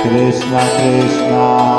Krishna Krishna